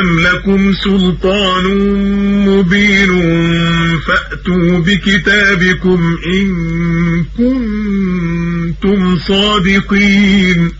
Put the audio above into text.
أم لكم سلطان مبين فأتوا بكتابكم إن كنتم صادقين